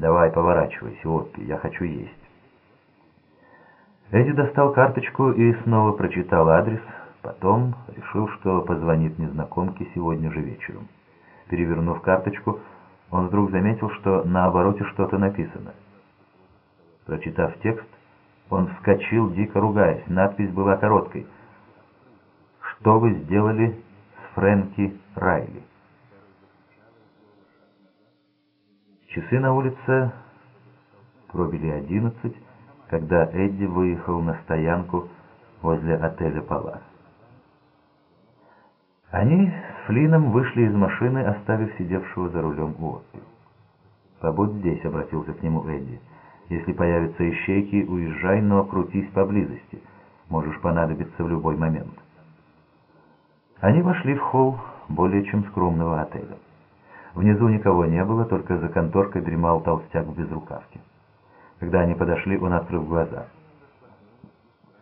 «Давай, поворачивайся, Оппи, я хочу есть». Эдди достал карточку и снова прочитал адрес, потом решил, что позвонит незнакомке сегодня же вечером. Перевернув карточку, он вдруг заметил, что на обороте что-то написано. Прочитав текст, он вскочил, дико ругаясь. Надпись была короткой. «Что вы сделали с Фрэнки Райли?» Часы на улице пробили одиннадцать, когда Эдди выехал на стоянку возле отеля «Палас». Они с Флином вышли из машины, оставив сидевшего за рулем Уотти. «Побудь здесь», — обратился к нему Эдди. «Если появятся ищейки, уезжай, но крутись поблизости. Можешь понадобиться в любой момент». Они вошли в холл более чем скромного отеля. Внизу никого не было, только за конторкой дремал толстяк в безрукавке. Когда они подошли, он открыл глаза.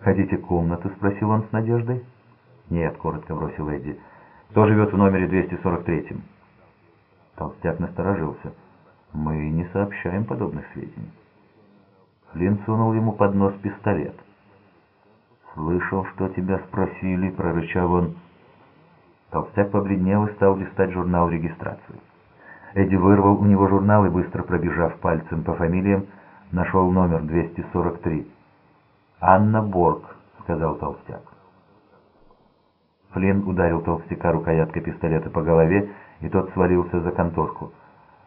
«Хотите комнату?» — спросил он с надеждой. «Нет», — коротко бросил Эдди. Кто живет в номере 243-м?» Толстяк насторожился. «Мы не сообщаем подобных сведений». Флинн сунул ему под нос пистолет. «Слышал, что тебя спросили», — прорычал он. Толстяк побледнел и стал листать журнал регистрации. Эдди вырвал у него журнал и, быстро пробежав пальцем по фамилиям, нашел номер 243. «Анна Борг», — сказал Толстяк. Флинн ударил толстяка рукояткой пистолета по голове, и тот свалился за конторку.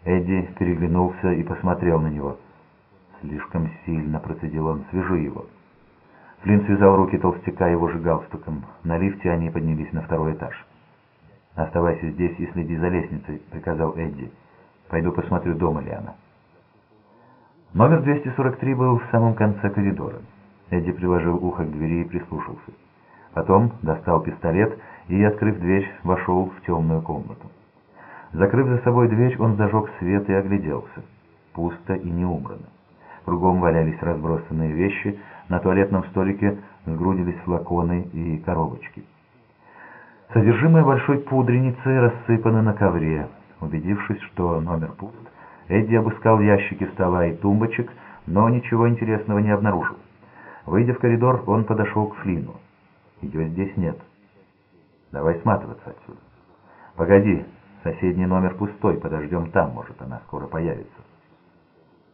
Эдди переглянулся и посмотрел на него. «Слишком сильно», — процедил он, — «свяжи его». Флинн связал руки толстяка его же галстуком. На лифте они поднялись на второй этаж. «Оставайся здесь и следи за лестницей», — приказал Эдди. «Пойду посмотрю, дома ли она». Номер 243 был в самом конце коридора. Эдди приложил ухо к двери и прислушался. Потом достал пистолет и, открыв дверь, вошел в темную комнату. Закрыв за собой дверь, он зажег свет и огляделся. Пусто и не убрано. Кругом валялись разбросанные вещи, на туалетном столике сгрудились флаконы и коробочки. Содержимое большой пудреницы рассыпано на ковре. Убедившись, что номер пуст, Эдди обыскал ящики стола и тумбочек, но ничего интересного не обнаружил. Выйдя в коридор, он подошел к Флину. Ее здесь нет. Давай сматываться отсюда. Погоди, соседний номер пустой, подождем там, может, она скоро появится.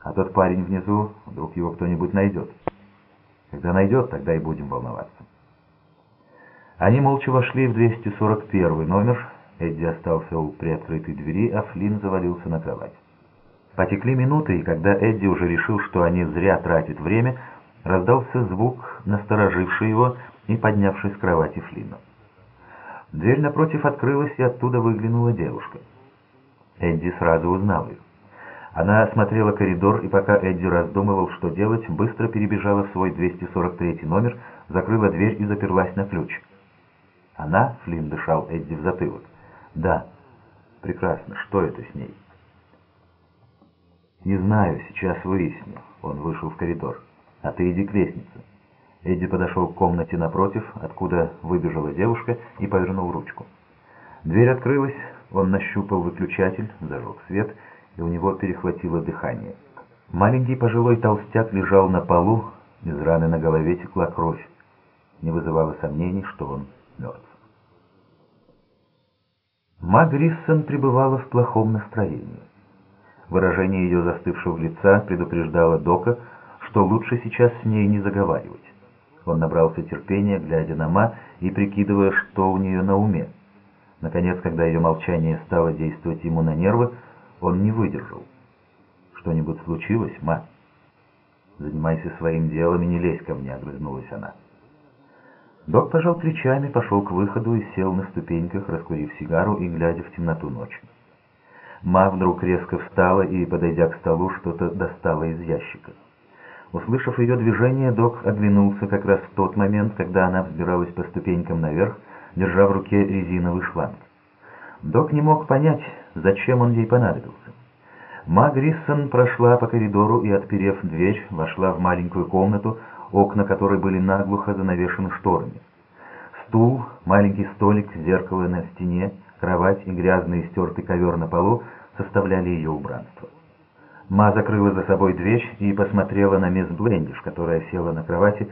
А тот парень внизу, вдруг его кто-нибудь найдет. Когда найдет, тогда и будем волноваться. Они молча вошли в 241 номер. Эдди остался у приоткрытой двери, а Флинн завалился на кровать. Потекли минуты, и когда Эдди уже решил, что они зря тратят время, раздался звук, настороживший его, и поднявшись с кровати Флина. Дверь напротив открылась, и оттуда выглянула девушка. Эдди сразу узнал ее. Она смотрела коридор, и пока Эдди раздумывал, что делать, быстро перебежала в свой 243 номер, закрыла дверь и заперлась на ключ. Она, Флинн дышал Эдди в затылок. Да, прекрасно, что это с ней? Не знаю, сейчас выясню. Он вышел в коридор. А ты иди к лестнице. Эдди подошел к комнате напротив, откуда выбежала девушка, и повернул ручку. Дверь открылась, он нащупал выключатель, зажег свет, и у него перехватило дыхание. Маленький пожилой толстяк лежал на полу, из раны на голове текла кровь. Не вызывало сомнений, что он мертв. Ма Гриссон пребывала в плохом настроении. Выражение ее застывшего лица предупреждало Дока, что лучше сейчас с ней не заговаривать. Он набрался терпения, глядя на Ма и прикидывая, что у нее на уме. Наконец, когда ее молчание стало действовать ему на нервы, он не выдержал. «Что-нибудь случилось, Ма?» «Занимайся своим делом и не лезь ко мне», — огрызнулась она. Док пожал плечами, пошел к выходу и сел на ступеньках, раскурив сигару и глядя в темноту ночи. Ма вдруг резко встала и, подойдя к столу, что-то достала из ящика. Услышав ее движение, док оглянулся как раз в тот момент, когда она взбиралась по ступенькам наверх, держа в руке резиновый шланг. Док не мог понять, зачем он ей понадобился. Ма Гриссон прошла по коридору и, отперев дверь, вошла в маленькую комнату, окна которой были наглухо занавешены шторами. Стул, маленький столик, зеркало на стене, кровать и грязный стертый ковер на полу составляли ее убранство. Ма закрыла за собой дверь и посмотрела на мисс Блендиш, которая села на кровати